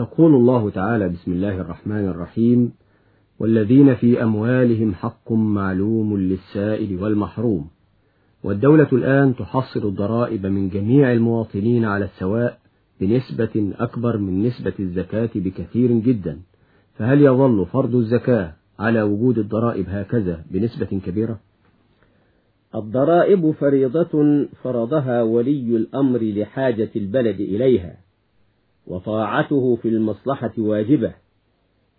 يقول الله تعالى بسم الله الرحمن الرحيم والذين في أموالهم حق معلوم للسائل والمحروم. والدولة الآن تحصل الضرائب من جميع المواطنين على السواء بنسبة أكبر من نسبة الزكاة بكثير جدا. فهل يظل فرض الزكاة على وجود الضرائب هكذا بنسبة كبيرة؟ الضرائب فريضة فرضها ولي الأمر لحاجة البلد إليها. وطاعته في المصلحة واجبة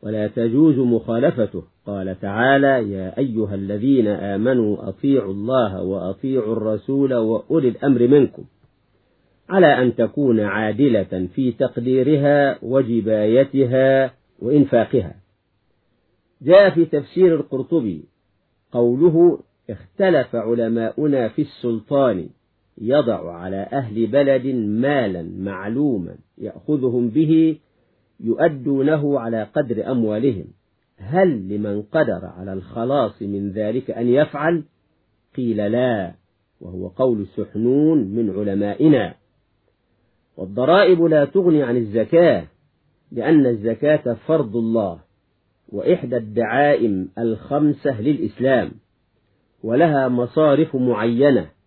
ولا تجوز مخالفته. قال تعالى يا أيها الذين آمنوا أطيعوا الله وأطيعوا الرسول وأولي الأمر منكم على أن تكون عادلة في تقديرها وجبايتها وإنفاقها. جاء في تفسير القرطبي قوله اختلف علماؤنا في السلطان يضع على أهل بلد مالا معلوما يأخذهم به يؤدونه على قدر أموالهم. هل لمن قدر على الخلاص من ذلك أن يفعل؟ قيل لا وهو قول سحنون من علمائنا. والضرائب لا تغني عن الزكاة لأن الزكاة فرض الله وإحدى الدعائم الخمسة للإسلام ولها مصارف معينة.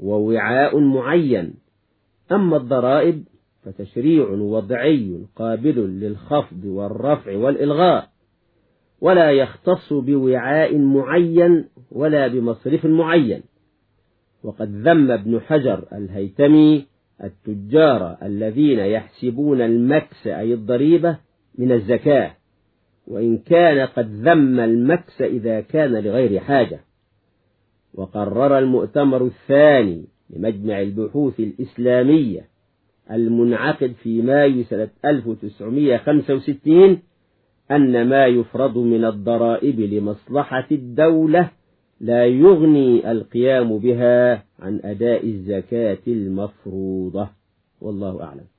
ووعاء معين. أما الضرائب فتشريع وضعي قابل للخفض والرفع والإلغاء ولا يختص بوعاء معين ولا بمصرف معين. وقد ذم ابن حجر الهيتمي التجار الذين يحسبون المكس أي الضريبة من الزكاة وإن كان قد ذم المكس إذا كان لغير حاجة. وقرر المؤتمر الثاني لمجمع البحوث الإسلامية المنعقد في مايو سنة 1965 أن ما يفرض من الضرائب لمصلحة الدولة لا يغني القيام بها عن أداء الزكاة المفروضة. والله أعلم.